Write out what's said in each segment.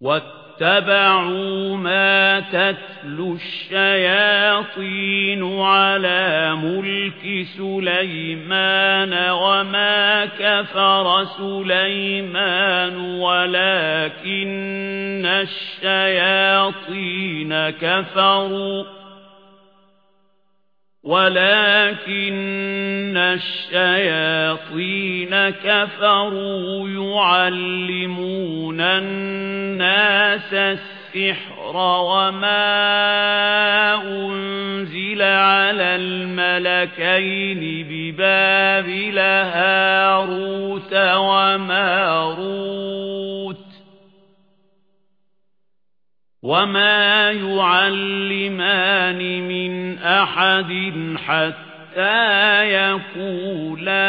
واتبعوا ما تتلو الشياطين على ملك سليمان وما كفر سليمان ولكن الشياطين كفروا. ولكن الشياطين كفروا يعلمون الناس السحر وما أنزل على الملكين ببابل هاروت وماروت وما يعلمان من أحد حتى يقولا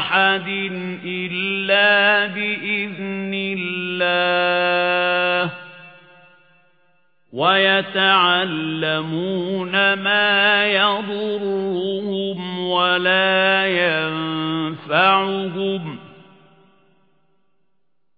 أحد إلا بإذن الله ويتعلمون ما يضرهم ولا ينفعهم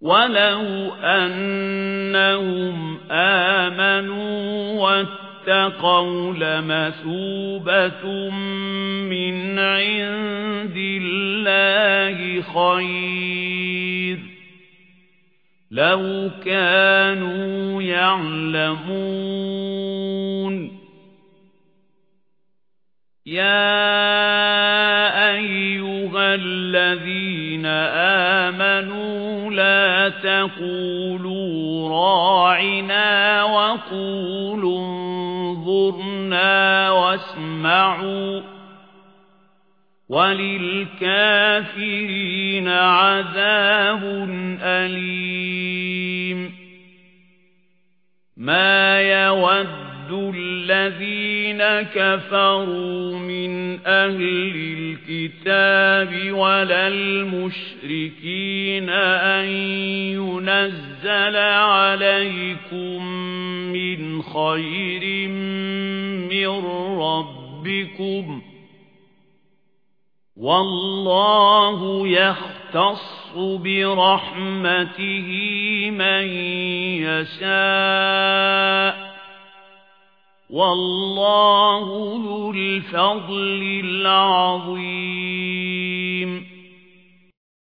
ولو أنهم آمنوا واتقوا لمثوبة من عند الله خير لو كانوا يعلمون يا أيها الذين آمنوا تقولوا راعنا وقولوا انظرنا واسمعوا وللكافرين عذاب أليم ما يود الذين كفروا من أهل الكتاب ولا المشركين أن ينزل عليكم من خير من ربكم والله يختص برحمته من يشاء والله ذو الفضل العظيم